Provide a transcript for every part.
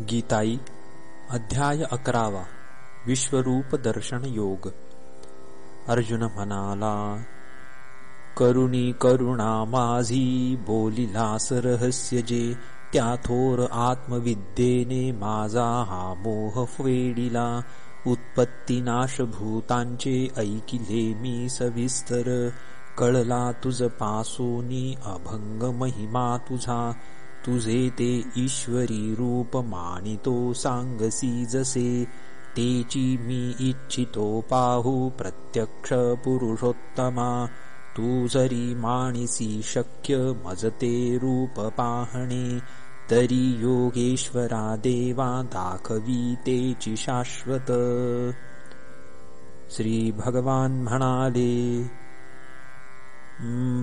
गीताई अध्याय अकरावा विश्वरूप दर्शन योग. अर्जुन म्हणाला करुणी करुणा माझी बोलिलास रहस्य जे त्या थोर आत्मविद्येने माझा हा मोह फेडिला. उत्पत्ती नाश भूतांचे ऐकिले मी सविस्तर. कळला तुझ पासोनी अभंग महिमा तुझा. तुझे ते ईश्वरी रूप मानितो सांगसी जसे तेची मी इच्छितो पाहू प्रत्यक्ष पुरुषोत्तमा तू जरी माणिसी शक्य मजते रूप पाहणे तरी योगेश्वरा देवा दाखवी तेची शाश्वत। श्री भगवान म्हणाले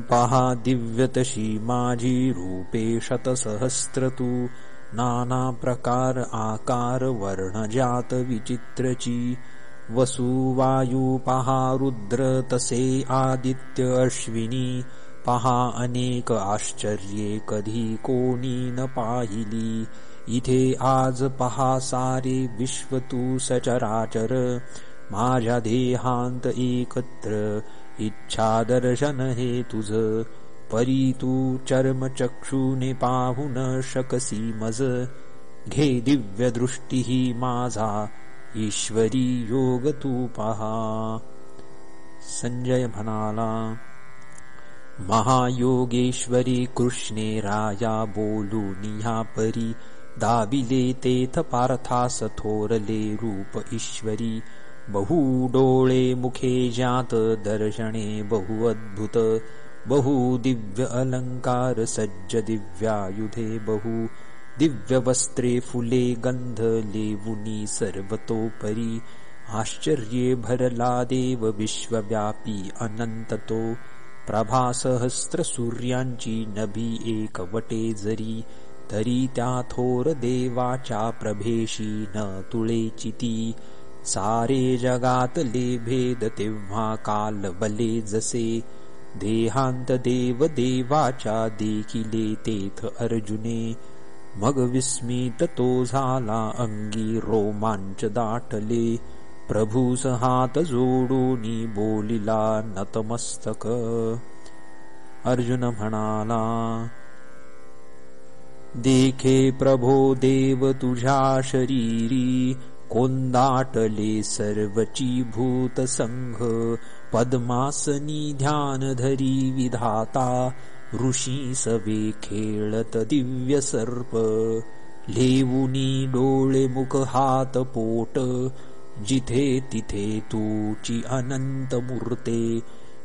पहा दिव्यतशी माझी रूपे शतसहस्रतु नाना प्रकार आकार वर्णजात विचित्रची वसुवायु पहा रुद्र तसे आदित्य अश्विनी पहा अनेक आश्चर्ये कधी कोणी न पाहिली। इथे आज पहा सारे विश्व तू सचराचर माझ्या देहांत एकत्र इच्छा दर्शन हे तुझ परी तू चर्मचक्षुने पाहू न शकसी मज घे दिव्य दृष्टी माझा ईश्वरी योग तू पहा संजय म्हणाला महायोगेश्वरी कृष्णे राया बोलू निहा परी दाबिले तेथ पार्थास थोरले रूप ईश्वरी बहु डोळे मुखे जात दर्शने बहु अद्भुत बहु दिव्य अलङ्कार सज्ज दिव्यायुधे बहु दिव्यवस्त्रे फुले गन्ध लेवुनी सर्वतोपरि आश्चर्ये भरला देव विश्वव्यापी अनन्ततो प्रभासहस्रसूर्याञ्ची नभी एकवटे जरी तरी त्या थोर देवाचा प्रभेशी न तुळेचिती सारे जगातले भेद तेव्हा काल बले जसे देहांत देव देवाच्या देखिले तेथ अर्जुने मग विस्मित तो झाला अंगी रोमांच दाटले प्रभूस हात जोडूनी बोलिला नतमस्तक। अर्जुन म्हणाला देखे प्रभो देव तुझ्या शरीरी कोन्दाटले सर्वची भूतसङ्घ पद्मासनी ध्यानधरी विधाता ऋषी सवे खेळत दिव्य सर्प लेवुनी डोळे मुख हात पोट जिथे तिथे तूची अनंत मूर्ते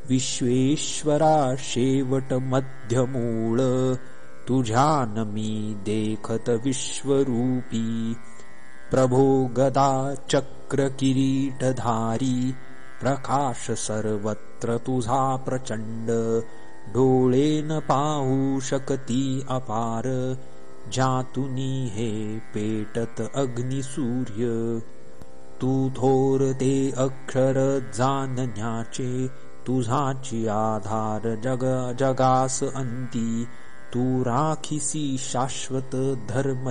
विश्वेश्वरा शेवट मध्यमूळ तुझ्या नमी देखत विश्वरूपी प्रभो गदा चक्र किरीटधारी प्रकाश सर्वत्र तुझा प्रचंड डोळे न पाहू शकती अपार। जातुनी हे पेटत अग्निसूर्य। तू थोर ते अक्षर जाणण्याचे तुझाची आधार जग जगास अंती। तू राखिसी शाश्वत धर्म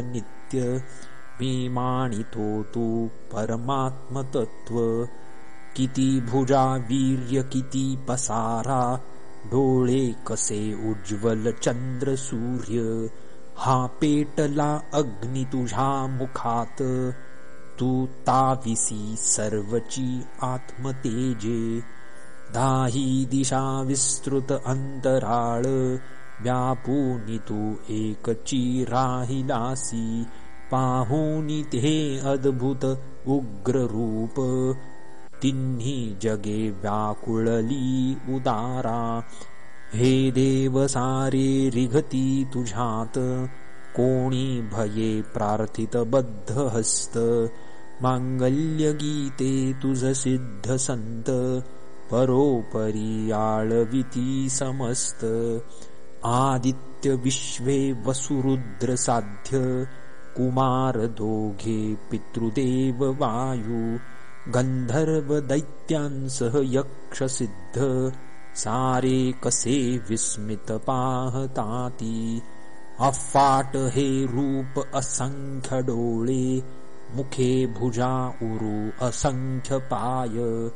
मानितो तू परमात्मतत्व किती भुजा वीर्य किती पसारा डोळे कसे उज्ज्वल चंद्र सूर्य। हा पेटला अग्नि तुझा मुखात। तू ताविसी सर्वची आत्मतेजे। दाही दिशा विस्तृत अंतराळ व्यापूनि तू एकची राहिलासी पाहुनी ते अद्भुत उग्ररूप। तिन्ही जगे व्याकुळली उदारा। हे देव सारे रिघती तुझात कोणी भये प्रार्थित बद्ध हस्त मांगल्य गीते तुझ सिद्ध संत। परोपरी आळविती समस्त। आदित्य विश्वे वसुरुद्र साध्य कुमार दोघे पितृदेव वायु गन्धर्व दैत्यांसह यक्षसिद्ध सारे कसे विस्मित पाहताती। अफाट हे रूप असंख्य डोळे मुखे भुजा उरु असंख्य पाय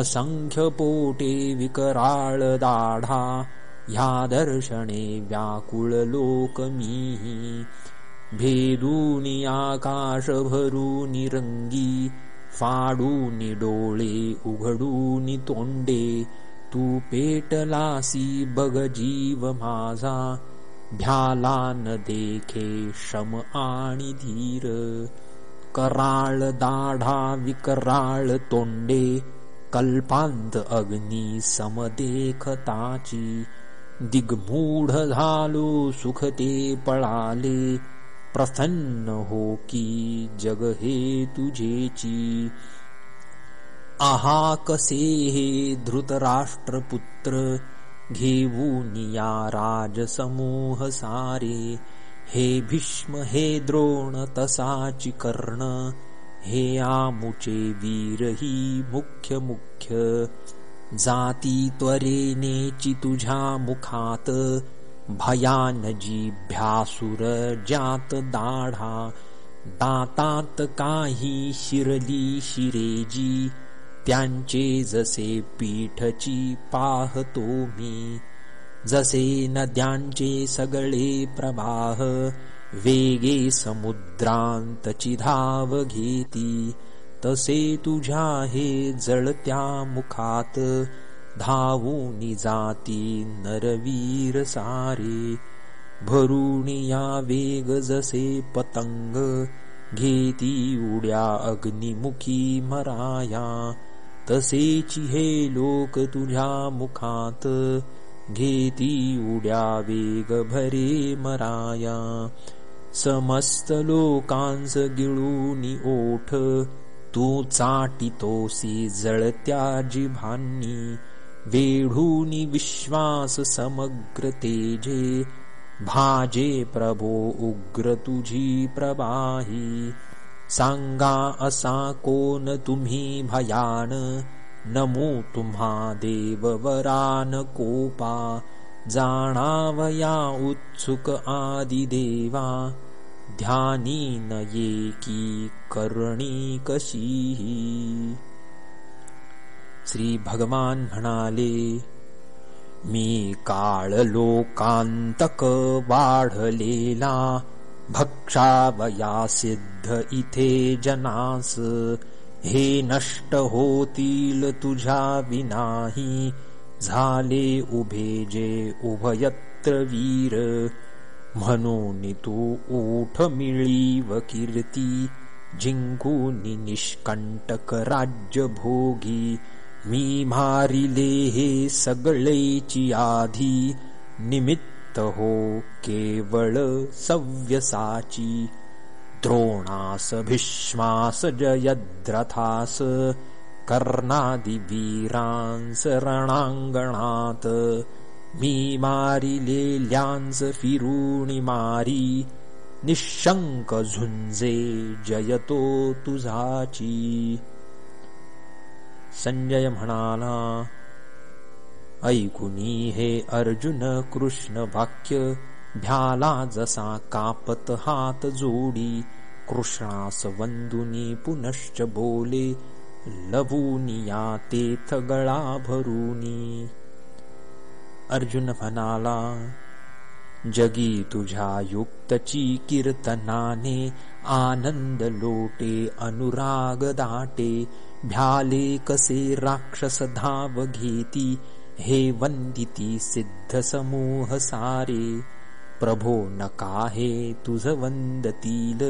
असंख्य पोटे विकराळ दाढा ह्या दर्शने व्याकुळ लोकमी भेदूनि आकाश फाडूनि डोळे उघडूनि तोंडे तू पेटलासी बग जीव माझा भ्याला न देखे शम आणि धीर कराळ दाढा विकराळ तोंडे कल्पांत अग्नी समदेखताची झालो सुखते पळाले प्रसन्न हो की जग हे तुझेची आहा कसे हे धृतराष्ट्रपुत्र घेऊनिया राजसमूह सारे हे भीष्म हे द्रोण तसाची कर्ण हे आमुचे वीर ही मुख्य मुख्य। जाती त्वरेनेची तुझ्या मुखात भयान भ्यासुर जात दाढा दातात काही शिरली शिरेजी त्यांचे जसे पीठची पाहतो मी जसे नद्यांचे सगळे प्रवाह वेगे समुद्रांतची धाव घेती तसे तुझ्या हे जळत्या मुखात धावूनी जाती नरवीर सारे या वेग जसे पतंग घेती उड्या अग्निमुखी मराया तसेची हे लोक तुझ्या मुखात घेती उड्या वेग भरे मराया. समस्त लोकांस गिळूनी ओठ तू चाटितोसी जळत्या जिभांनी वेढूनी विश्वास समग्र तेजे भाजे प्रभो उग्र तुझी प्रवाही। सांगा असा कोण तुम्ही भयान नमो तुम्हा देववरान कोपा। जाणावया उत्सुक आदिदेवा ध्यानी न ये की करणी कशी श्री भगवान म्हणाले मी काळ लोकांतक वाढलेला भक्षावया सिद्ध इथे जनास हे नष्ट होतील तुझ्या विनाही झाले उभे जे उभयत्र वीर म्हणून तू ऊठ मिळीव कीर्ती जिंकूनी निष्कंटक राज्य भोगी मी मारिले हे सगळेची आधी निमित्त हो केवळ सव्यसाची। द्रोणास भीष्मास जयद्रथास कर्णादिवीरांस रणांगणात मी मारिलेल्यांस फिरूणी मारी निशंक झुंजे जयतो तुझाची संजय म्हणाला ऐकुनी हे अर्जुन कृष्ण वाक्य भ्याला जसा कापत हात जोडी। कृष्णास वंदुनी पुनश्च बोले लबुनिया तेथ गळा भरूनी। अर्जुन म्हणाला जगी तुझ्या युक्तची कीर्तनाने आनंद लोटे अनुराग दाटे भ्याले कसे राक्षस धाव घेती हे वंदिती सिद्ध समूह सारे प्रभो नका हे तुझ वंदतील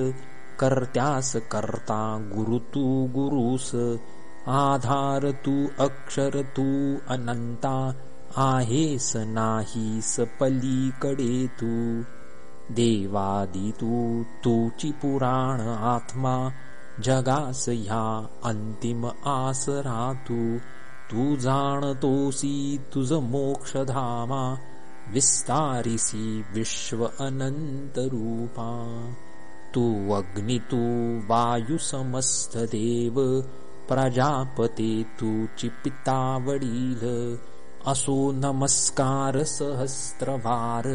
कर्त्यास करता गुरु तू गुरुस आधार तू अक्षर तू अनंता आहेस नाहीस पलीकडे तू देवादी तू पुराण आत्मा ह्या अंतिम आसरा तू तू जाणतोसी तुझ मोक्षधामा विस्तारिसी विश्व अनंत रूपा तू अग्नि तू वायु समस्त देव प्रजापते तूची पिता वडील असो नमस्कार सहस्त्रवार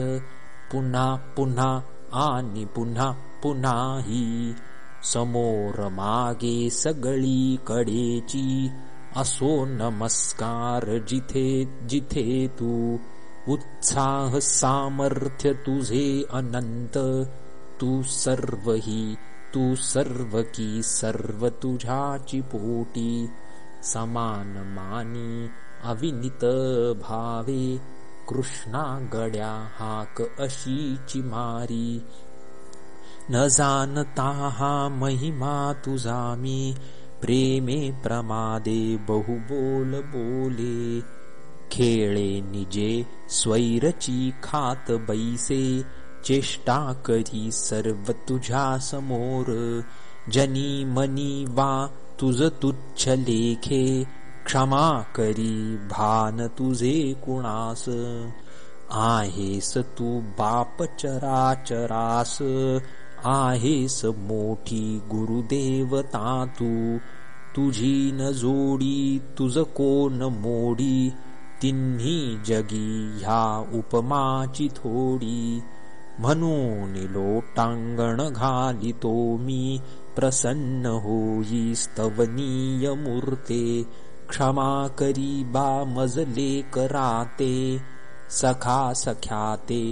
पुन्हा पुन्हा आणि पुन्हा। पुन्हाही समोर मागे सगळी कडेची असो नमस्कार जिथे जिथे तू। उत्साह सामर्थ्य तुझे अनंत। तू सर्वही तू सर्व की सर्व तुझ्याची पोटी। समान मानी अविनित भावे कृष्णा गड्या हाक न जानता हा महिमा तुझा मी प्रेमे प्रमादे बहु बोल। बोले निजे स्वैरची खात बैसे चेष्टा करी सर्व तुझ्या समोर। जनी मनी वा तुझ तुच्छ लेखे क्षमा करी भान तुझे कुणास? आहेस तू बाप चराचरास। आहेस मोठी गुरुदेवता तू। तुझी न जोडी तुझ कोण मोडी? तिन्ही जगी ह्या उपमाची थोडी। म्हणून लोटांगण घालितो मी। प्रसन्न होई स्तवनीय मूर्ते क्षमा करी बा मजले कराते सखा सख्याते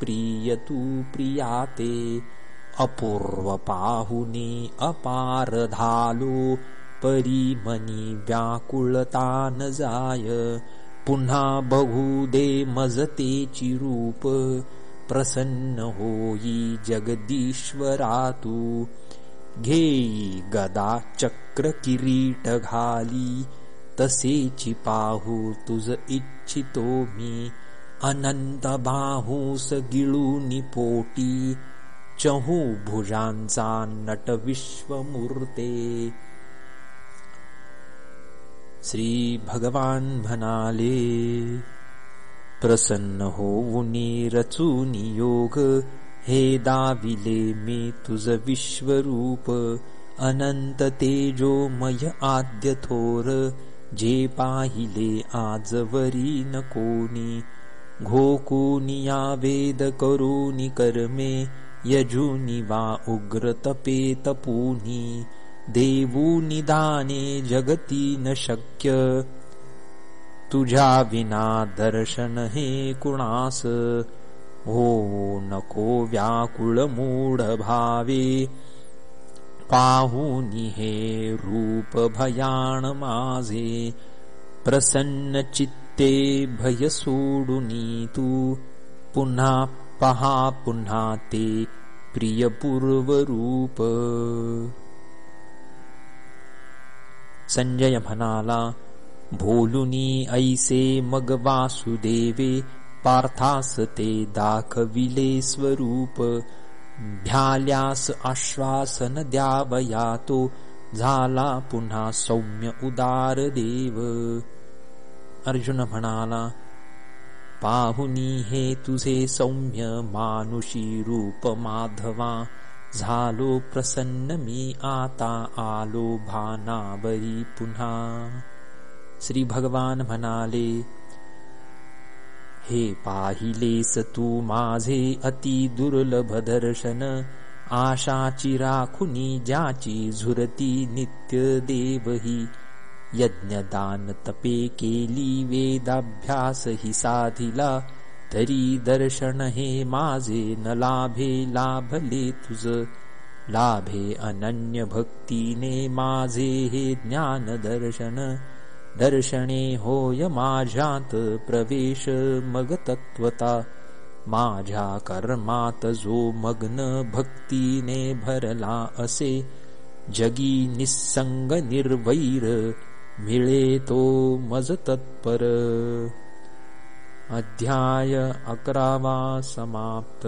प्रिय तू प्रियाते। अपूर्व पाहुने अपार धालो परी मनी व्याकुळता न जाय। पुन्हा बघू दे मजतेची रूप प्रसन्न होई जगदीश्वरा तू घेई गदा चक्र किरीट घाली तसेची पाहू तुझ इच्छितो मी। अनंत बाहूस गिळूनी पोटी चहू भुजांचा नट विश्वमूर्ते। श्री भगवान म्हणाले प्रसन्न होऊनी रचूनी योग हे दाविले मी तुझ विश्वरूप। अनंत तेजोमय आद्य थोर जे पाहिले आजवरी न कोणी घोकुनी या वेद करूनी कर्मे यजुनी वा उग्र तपे तपूनी देवूनी दाने जगती न शक्य। तुझ्या विना दर्शन हे कुणास हो नको मूढ भावे पाहुनी हे रूप भयाण माझे प्रसन्न चित्ते भय सोडुनी तू पुन्हा पहा पुन्हा ते प्रिय रूप संजय म्हणाला भोलुनी ऐसे मग वासुदेवे पार्थास ते दाखविले स्वरूप भ्याल्यास आश्वासन द्यावया तो झाला पुन्हा सौम्य उदार देव. अर्जुन म्हणाला पाहुनी हे तुझे सौम्य मानुषी रूप माधवा झालो प्रसन्न मी आता आलो भानावरी पुन्हा. श्री भगवान म्हणाले हे पाहिलेस तू माझे अति राखुनी ज्याची झुरती नित्य देवही. यज्ञदान तपे केली वेदाभ्यास हि साधिला. तरी दर्शन हे माझे न लाभे लाभले तुझ. लाभे अनन्य भक्तीने माझे हे ज्ञान दर्शन दर्शने होय माझ्यात प्रवेश मग तत्वता माझ्या कर्मात जो मग्न भक्तीने भरला असे जगी निसंग निर्वैर मिळे तो मज तत्पर अध्याय अकरावा समाप्त